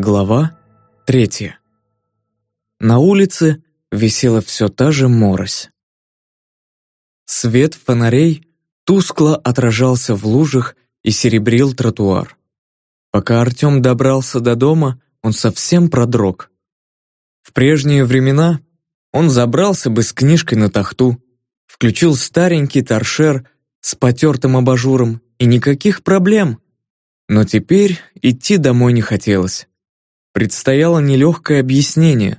Глава третья. На улице висела все та же морось. Свет фонарей тускло отражался в лужах и серебрил тротуар. Пока Артем добрался до дома, он совсем продрог. В прежние времена он забрался бы с книжкой на тахту, включил старенький торшер с потертым абажуром и никаких проблем. Но теперь идти домой не хотелось. Предстояло нелегкое объяснение.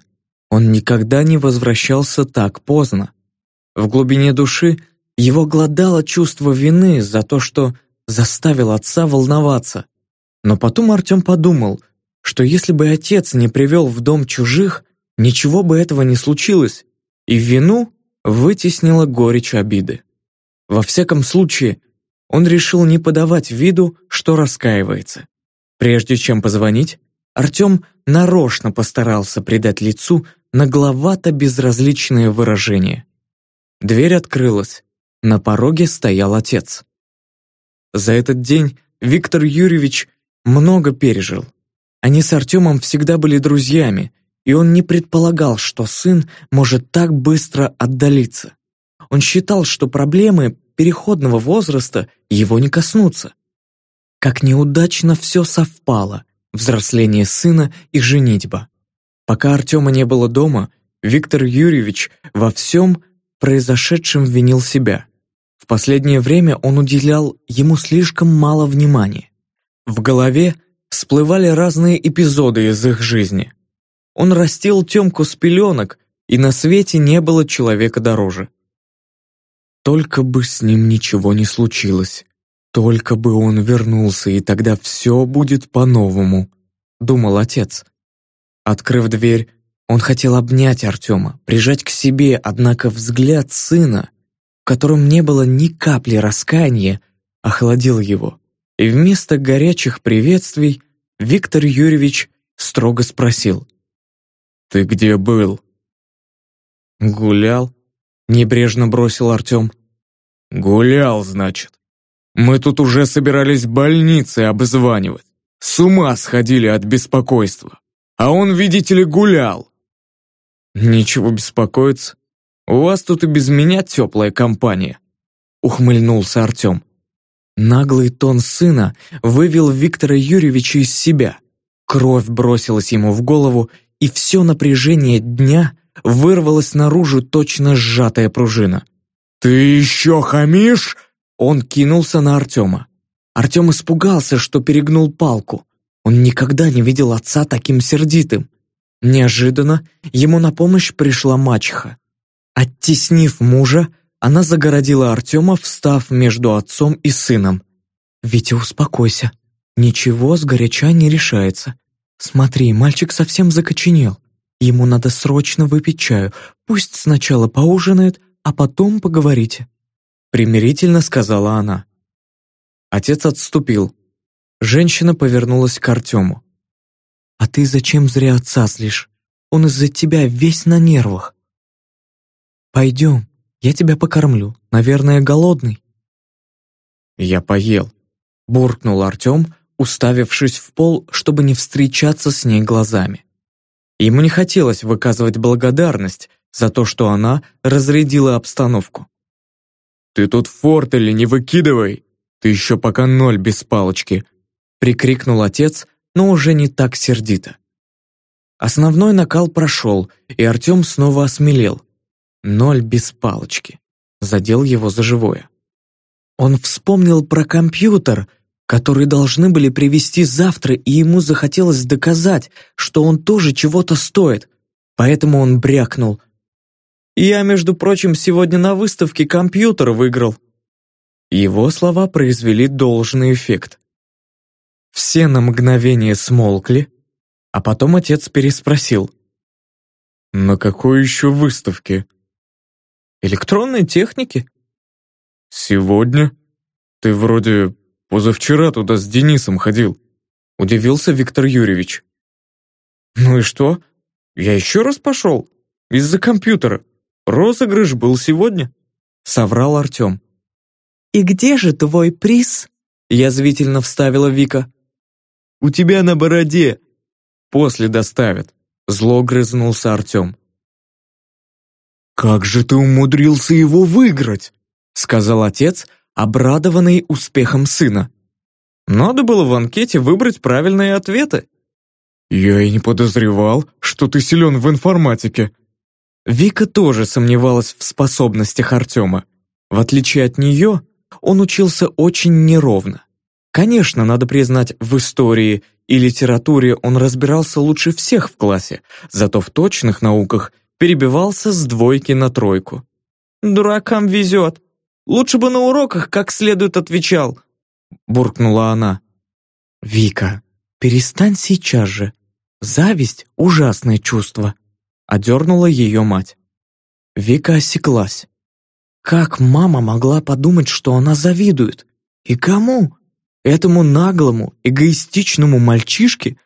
Он никогда не возвращался так поздно. В глубине души его глодало чувство вины за то, что заставил отца волноваться. Но потом Артем подумал, что если бы отец не привел в дом чужих, ничего бы этого не случилось, и вину вытеснила горечь обиды. Во всяком случае, он решил не подавать виду, что раскаивается. Прежде чем позвонить, Артем нарочно постарался придать лицу нагловато-безразличное выражение. Дверь открылась. На пороге стоял отец. За этот день Виктор Юрьевич много пережил. Они с Артемом всегда были друзьями, и он не предполагал, что сын может так быстро отдалиться. Он считал, что проблемы переходного возраста его не коснутся. Как неудачно все совпало, взросление сына и женитьба. Пока Артема не было дома, Виктор Юрьевич во всем произошедшем винил себя. В последнее время он уделял ему слишком мало внимания. В голове всплывали разные эпизоды из их жизни. Он растил Тёмку с пеленок, и на свете не было человека дороже. Только бы с ним ничего не случилось. «Только бы он вернулся, и тогда все будет по-новому», — думал отец. Открыв дверь, он хотел обнять Артема, прижать к себе, однако взгляд сына, в котором не было ни капли раскаяния, охладил его. И вместо горячих приветствий Виктор Юрьевич строго спросил. «Ты где был?» «Гулял», — небрежно бросил Артем. «Гулял, значит. Мы тут уже собирались больницы обзванивать. С ума сходили от беспокойства. А он, видите ли, гулял. Ничего беспокоиться. У вас тут и без меня теплая компания. Ухмыльнулся Артем. Наглый тон сына вывел Виктора Юрьевича из себя. Кровь бросилась ему в голову, и все напряжение дня вырвалось наружу точно сжатая пружина. «Ты еще хамишь?» Он кинулся на Артема. Артем испугался, что перегнул палку. Он никогда не видел отца таким сердитым. Неожиданно ему на помощь пришла мачеха. Оттеснив мужа, она загородила Артема, встав между отцом и сыном. «Витя, успокойся. Ничего сгоряча не решается. Смотри, мальчик совсем закоченел. Ему надо срочно выпить чаю. Пусть сначала поужинает, а потом поговорите» примирительно сказала она. Отец отступил. Женщина повернулась к Артему. «А ты зачем зря отца злишь? Он из-за тебя весь на нервах. Пойдем, я тебя покормлю. Наверное, голодный». «Я поел», — буркнул Артем, уставившись в пол, чтобы не встречаться с ней глазами. Ему не хотелось выказывать благодарность за то, что она разрядила обстановку. «Ты тут фортели не выкидывай! Ты еще пока ноль без палочки!» прикрикнул отец, но уже не так сердито. Основной накал прошел, и Артем снова осмелел. Ноль без палочки. Задел его за живое. Он вспомнил про компьютер, который должны были привезти завтра, и ему захотелось доказать, что он тоже чего-то стоит. Поэтому он брякнул. Я, между прочим, сегодня на выставке компьютер выиграл». Его слова произвели должный эффект. Все на мгновение смолкли, а потом отец переспросил. «На какой еще выставке?» «Электронной техники». «Сегодня? Ты вроде позавчера туда с Денисом ходил», удивился Виктор Юрьевич. «Ну и что? Я еще раз пошел? Из-за компьютера. Розыгрыш был сегодня», — соврал Артем. «И где же твой приз?» — язвительно вставила Вика. «У тебя на бороде». после доставят», — зло грызнулся Артем. «Как же ты умудрился его выиграть?» — сказал отец, обрадованный успехом сына. «Надо было в анкете выбрать правильные ответы». «Я и не подозревал, что ты силен в информатике». Вика тоже сомневалась в способностях Артема. В отличие от нее, он учился очень неровно. Конечно, надо признать, в истории и литературе он разбирался лучше всех в классе, зато в точных науках перебивался с двойки на тройку. «Дуракам везет. Лучше бы на уроках как следует отвечал», — буркнула она. «Вика, перестань сейчас же. Зависть — ужасное чувство», — одернула ее мать. Вика осеклась. Как мама могла подумать, что она завидует? И кому? Этому наглому, эгоистичному мальчишке?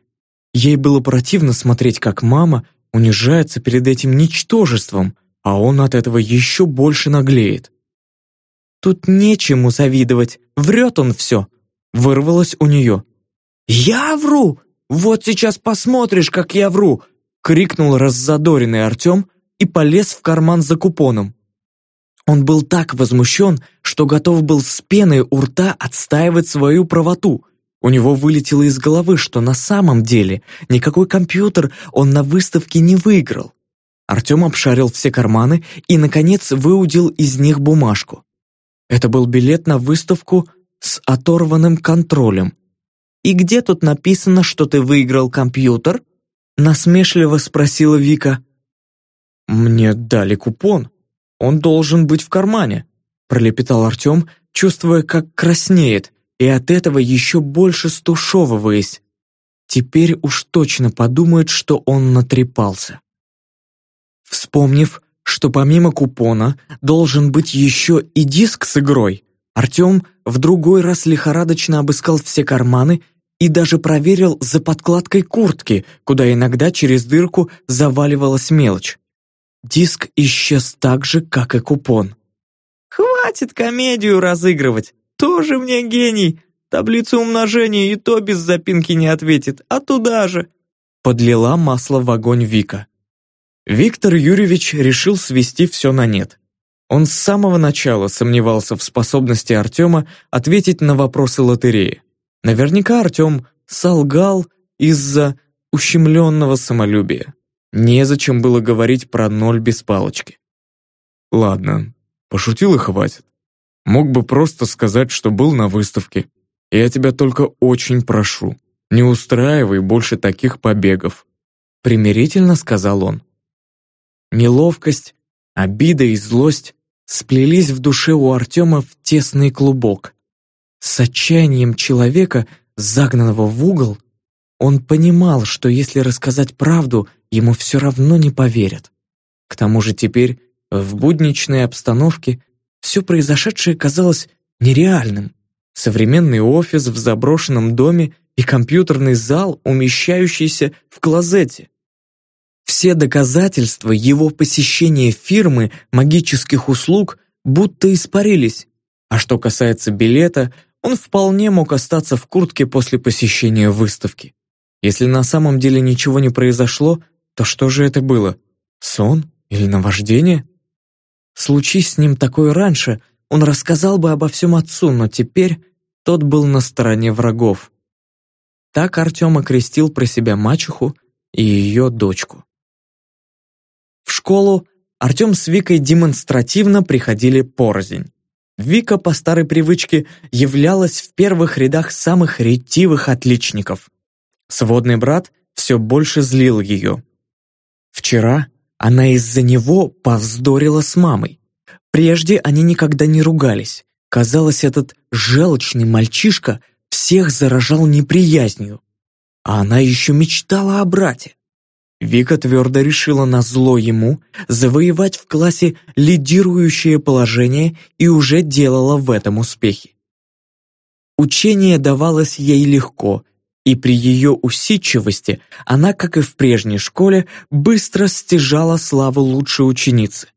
Ей было противно смотреть, как мама унижается перед этим ничтожеством, а он от этого еще больше наглеет. «Тут нечему завидовать, врет он все», — вырвалось у нее. «Я вру! Вот сейчас посмотришь, как я вру!» — крикнул раззадоренный Артем и полез в карман за купоном. Он был так возмущен, что готов был с пеной у рта отстаивать свою правоту. У него вылетело из головы, что на самом деле никакой компьютер он на выставке не выиграл. Артем обшарил все карманы и, наконец, выудил из них бумажку. Это был билет на выставку с оторванным контролем. «И где тут написано, что ты выиграл компьютер?» Насмешливо спросила Вика. «Мне дали купон», он должен быть в кармане», пролепетал Артем, чувствуя, как краснеет, и от этого еще больше стушевываясь. Теперь уж точно подумает, что он натрепался. Вспомнив, что помимо купона должен быть еще и диск с игрой, Артем в другой раз лихорадочно обыскал все карманы и даже проверил за подкладкой куртки, куда иногда через дырку заваливалась мелочь. Диск исчез так же, как и купон. «Хватит комедию разыгрывать! Тоже мне гений! Таблицу умножения и то без запинки не ответит, а туда же!» Подлила масло в огонь Вика. Виктор Юрьевич решил свести все на нет. Он с самого начала сомневался в способности Артема ответить на вопросы лотереи. Наверняка Артем солгал из-за ущемленного самолюбия. Незачем было говорить про ноль без палочки. Ладно, пошутил и хватит. Мог бы просто сказать, что был на выставке. Я тебя только очень прошу, не устраивай больше таких побегов. Примирительно сказал он. Неловкость, обида и злость сплелись в душе у Артема в тесный клубок. С отчаянием человека, загнанного в угол, он понимал, что если рассказать правду, ему все равно не поверят. К тому же теперь, в будничной обстановке, все произошедшее казалось нереальным. Современный офис в заброшенном доме и компьютерный зал, умещающийся в клозете. Все доказательства его посещения фирмы магических услуг будто испарились. А что касается билета, он вполне мог остаться в куртке после посещения выставки. Если на самом деле ничего не произошло, то что же это было? Сон или наваждение? Случись с ним такое раньше, он рассказал бы обо всем отцу, но теперь тот был на стороне врагов. Так Артем окрестил про себя мачеху и ее дочку. В школу Артем с Викой демонстративно приходили порознь. Вика по старой привычке являлась в первых рядах самых ретивых отличников. Сводный брат все больше злил ее. Вчера она из-за него повздорила с мамой. Прежде они никогда не ругались. Казалось, этот желчный мальчишка всех заражал неприязнью. А она еще мечтала о брате. Вика твердо решила на зло ему завоевать в классе лидирующее положение и уже делала в этом успехи. Учение давалось ей легко, и при ее усидчивости она, как и в прежней школе, быстро стяжала славу лучшей ученицы.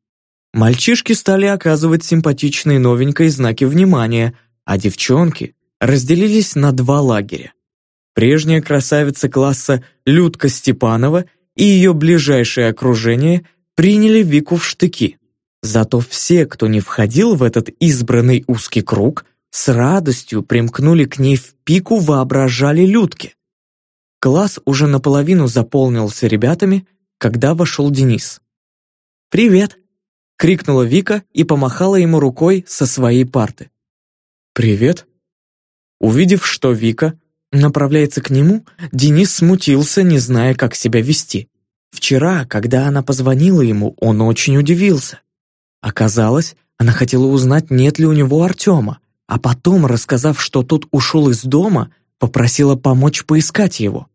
Мальчишки стали оказывать симпатичной новенькой знаки внимания, а девчонки разделились на два лагеря. Прежняя красавица класса Людка Степанова и ее ближайшее окружение приняли Вику в штыки. Зато все, кто не входил в этот избранный узкий круг, с радостью примкнули к ней в пику воображали Людки. Класс уже наполовину заполнился ребятами, когда вошел Денис. «Привет!» — крикнула Вика и помахала ему рукой со своей парты. «Привет!» Увидев, что Вика направляется к нему, Денис смутился, не зная, как себя вести. Вчера, когда она позвонила ему, он очень удивился. Оказалось, она хотела узнать, нет ли у него Артема, а потом, рассказав, что тот ушел из дома, попросила помочь поискать его.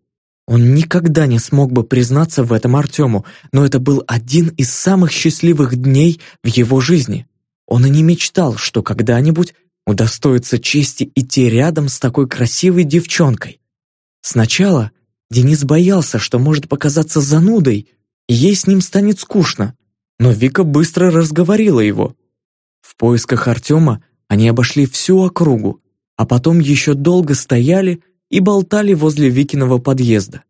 Он никогда не смог бы признаться в этом Артему, но это был один из самых счастливых дней в его жизни. Он и не мечтал, что когда-нибудь удостоится чести идти рядом с такой красивой девчонкой. Сначала Денис боялся, что может показаться занудой, и ей с ним станет скучно, но Вика быстро разговорила его. В поисках Артема они обошли всю округу, а потом еще долго стояли и болтали возле Викиного подъезда.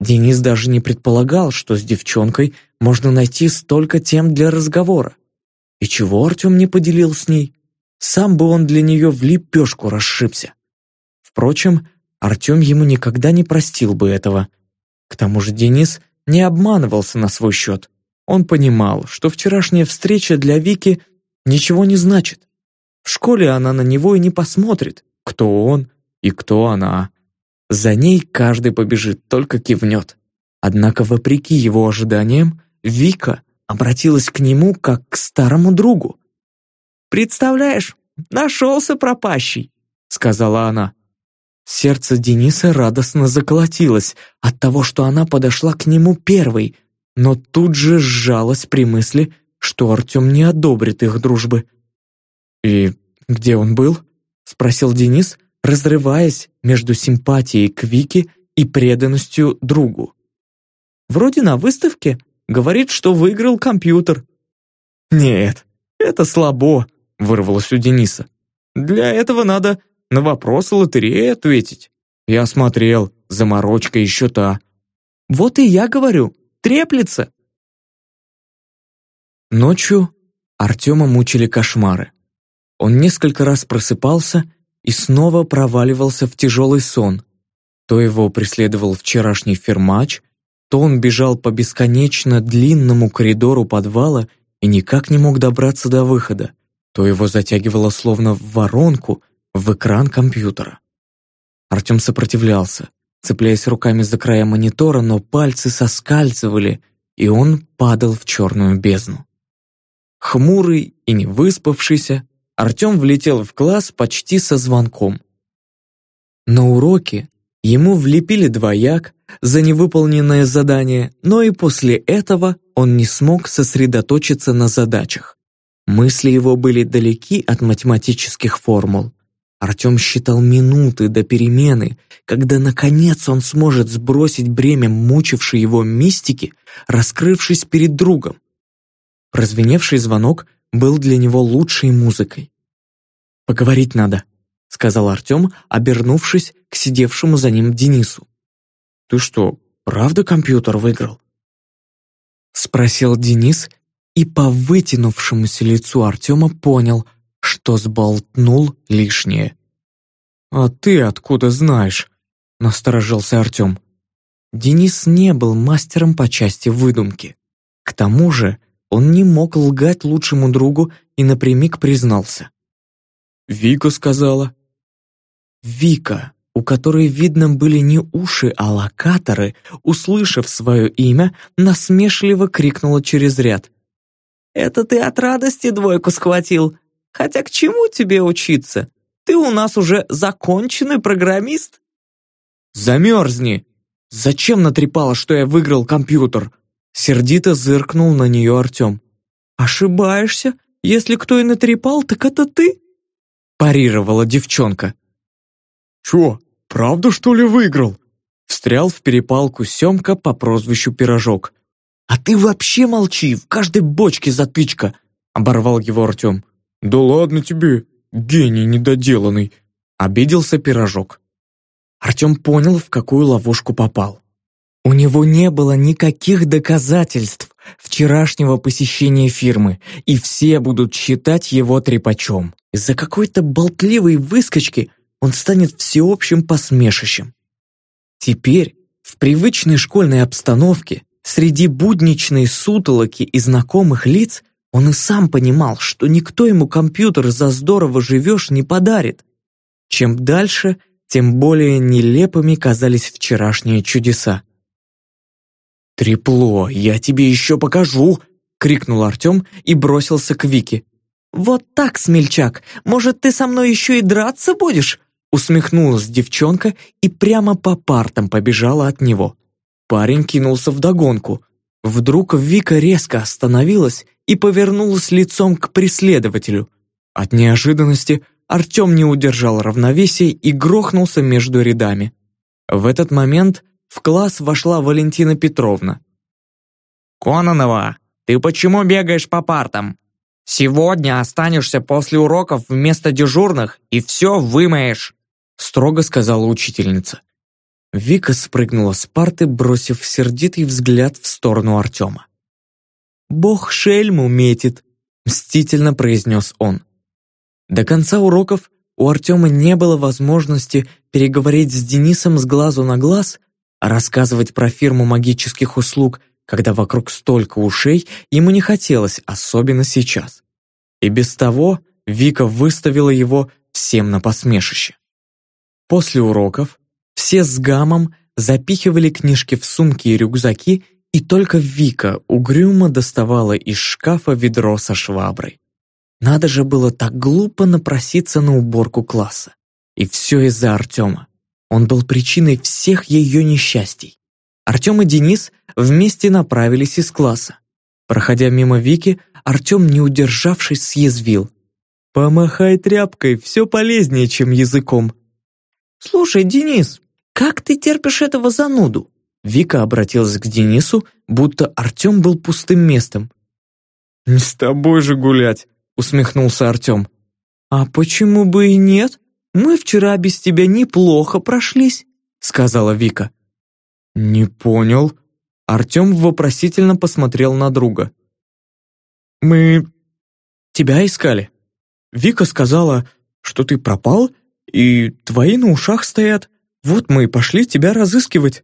Денис даже не предполагал, что с девчонкой можно найти столько тем для разговора. И чего Артем не поделил с ней? Сам бы он для нее в лепешку расшибся. Впрочем, Артем ему никогда не простил бы этого. К тому же Денис не обманывался на свой счет. Он понимал, что вчерашняя встреча для Вики ничего не значит. В школе она на него и не посмотрит, кто он и кто она. За ней каждый побежит, только кивнет. Однако, вопреки его ожиданиям, Вика обратилась к нему как к старому другу. «Представляешь, нашелся пропащий», — сказала она. Сердце Дениса радостно заколотилось от того, что она подошла к нему первой, но тут же сжалось при мысли, что Артем не одобрит их дружбы. «И где он был?» — спросил Денис, разрываясь между симпатией к Вике и преданностью другу. «Вроде на выставке. Говорит, что выиграл компьютер». «Нет, это слабо», — вырвалось у Дениса. «Для этого надо на вопросы лотереи ответить. Я смотрел, заморочка еще та». «Вот и я говорю, треплется». Ночью Артема мучили кошмары. Он несколько раз просыпался и снова проваливался в тяжелый сон. То его преследовал вчерашний фермач, то он бежал по бесконечно длинному коридору подвала и никак не мог добраться до выхода то его затягивало словно в воронку в экран компьютера. Артем сопротивлялся, цепляясь руками за края монитора, но пальцы соскальзывали, и он падал в черную бездну. Хмурый и не выспавшийся, Артем влетел в класс почти со звонком. На уроке ему влепили двояк за невыполненное задание, но и после этого он не смог сосредоточиться на задачах. Мысли его были далеки от математических формул. Артем считал минуты до перемены, когда наконец он сможет сбросить бремя мучившей его мистики, раскрывшись перед другом. Прозвеневший звонок был для него лучшей музыкой. «Поговорить надо», — сказал Артем, обернувшись к сидевшему за ним Денису. «Ты что, правда компьютер выиграл?» Спросил Денис, и по вытянувшемуся лицу Артема понял, что сболтнул лишнее. «А ты откуда знаешь?» — насторожился Артем. Денис не был мастером по части выдумки. К тому же он не мог лгать лучшему другу и напрямик признался. «Вика сказала». Вика, у которой, видно, были не уши, а локаторы, услышав свое имя, насмешливо крикнула через ряд. Это ты от радости двойку схватил. Хотя к чему тебе учиться? Ты у нас уже законченный программист. Замерзни! Зачем натрепала, что я выиграл компьютер? Сердито зыркнул на нее Артем. Ошибаешься. Если кто и натрепал, так это ты. Парировала девчонка. Чё, правда что ли выиграл? Встрял в перепалку Семка по прозвищу Пирожок. «А ты вообще молчи, в каждой бочке затычка!» — оборвал его Артем. «Да ладно тебе, гений недоделанный!» — обиделся пирожок. Артем понял, в какую ловушку попал. У него не было никаких доказательств вчерашнего посещения фирмы, и все будут считать его трепачом. Из-за какой-то болтливой выскочки он станет всеобщим посмешищем. Теперь, в привычной школьной обстановке, среди будничной сутолоки и знакомых лиц, он и сам понимал, что никто ему компьютер за здорово живешь не подарит. Чем дальше, тем более нелепыми казались вчерашние чудеса. «Трепло, я тебе еще покажу!» — крикнул Артем и бросился к Вике. «Вот так, смельчак, может, ты со мной еще и драться будешь?» Усмехнулась девчонка и прямо по партам побежала от него. Парень кинулся вдогонку. Вдруг Вика резко остановилась и повернулась лицом к преследователю. От неожиданности Артем не удержал равновесия и грохнулся между рядами. В этот момент в класс вошла Валентина Петровна. «Кононова, ты почему бегаешь по партам? Сегодня останешься после уроков вместо дежурных и все вымоешь!» строго сказала учительница. Вика спрыгнула с парты, бросив сердитый взгляд в сторону Артема. «Бог шельму метит», — мстительно произнес он. До конца уроков у Артема не было возможности переговорить с Денисом с глазу на глаз, а рассказывать про фирму магических услуг, когда вокруг столько ушей, ему не хотелось, особенно сейчас. И без того Вика выставила его всем на посмешище. После уроков все с гамом запихивали книжки в сумки и рюкзаки, и только Вика угрюмо доставала из шкафа ведро со шваброй. Надо же было так глупо напроситься на уборку класса. И все из-за Артема. Он был причиной всех ее несчастий. Артем и Денис вместе направились из класса. Проходя мимо Вики, Артем, не удержавшись, съязвил. «Помахай тряпкой, все полезнее, чем языком». «Слушай, Денис, как ты терпишь этого зануду?» Вика обратилась к Денису, будто Артем был пустым местом. «Не с тобой же гулять», — усмехнулся Артем. «А почему бы и нет? Мы вчера без тебя неплохо прошлись», — сказала Вика. «Не понял». Артем вопросительно посмотрел на друга. «Мы тебя искали. Вика сказала, что ты пропал, и твои на ушах стоят. Вот мы и пошли тебя разыскивать».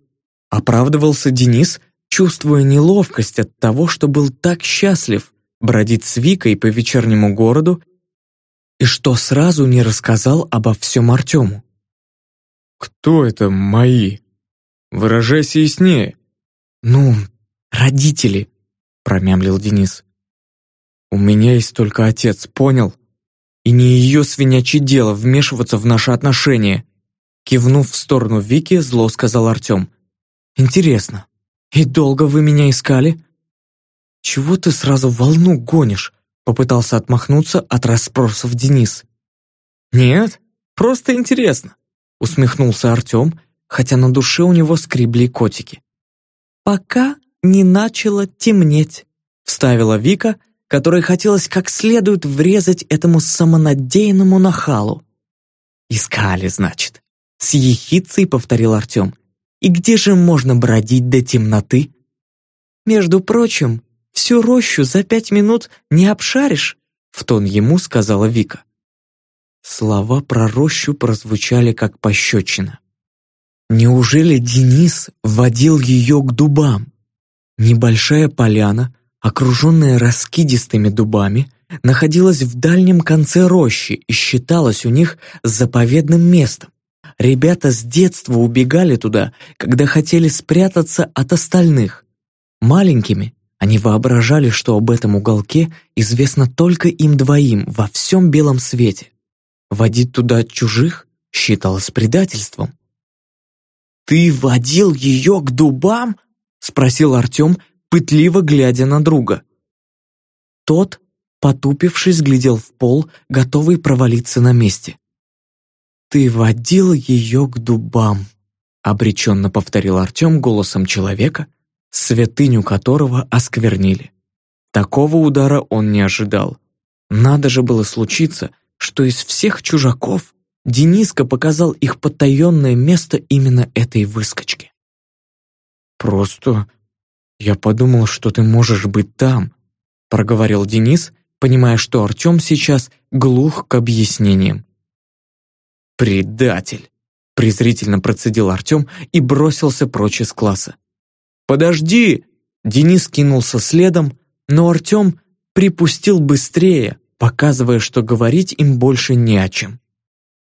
Оправдывался Денис, чувствуя неловкость от того, что был так счастлив бродить с Викой по вечернему городу и что сразу не рассказал обо всем Артему. «Кто это мои? Выражайся яснее». «Ну, родители», — промямлил Денис. «У меня есть только отец, понял? И не ее свинячье дело вмешиваться в наши отношения». Кивнув в сторону Вики, зло сказал Артем. «Интересно, и долго вы меня искали?» «Чего ты сразу волну гонишь?» Попытался отмахнуться от расспросов Денис. «Нет, просто интересно», усмехнулся Артем, хотя на душе у него скребли котики. «Пока не начало темнеть», вставила Вика, которой хотелось как следует врезать этому самонадеянному нахалу. «Искали, значит», — с ехицей повторил Артем. «И где же можно бродить до темноты?» «Между прочим, всю рощу за пять минут не обшаришь», — в тон ему сказала Вика. Слова про рощу прозвучали как пощечина. Неужели Денис водил ее к дубам? Небольшая поляна, окруженная раскидистыми дубами, находилась в дальнем конце рощи и считалась у них заповедным местом. Ребята с детства убегали туда, когда хотели спрятаться от остальных. Маленькими они воображали, что об этом уголке известно только им двоим во всем белом свете. Водить туда чужих считалось предательством. «Ты водил ее к дубам?» — спросил Артем, пытливо глядя на друга. Тот, потупившись, глядел в пол, готовый провалиться на месте. «Ты водил ее к дубам», — обреченно повторил Артем голосом человека, святыню которого осквернили. Такого удара он не ожидал. Надо же было случиться, что из всех чужаков Дениска показал их потаенное место именно этой выскочке. «Просто я подумал, что ты можешь быть там», проговорил Денис, понимая, что Артем сейчас глух к объяснениям. «Предатель!» презрительно процедил Артем и бросился прочь из класса. «Подожди!» Денис кинулся следом, но Артем припустил быстрее, показывая, что говорить им больше не о чем.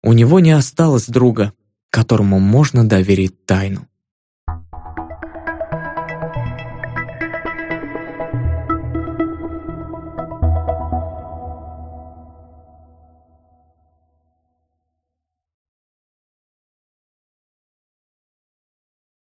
У него не осталось друга, которому можно доверить тайну.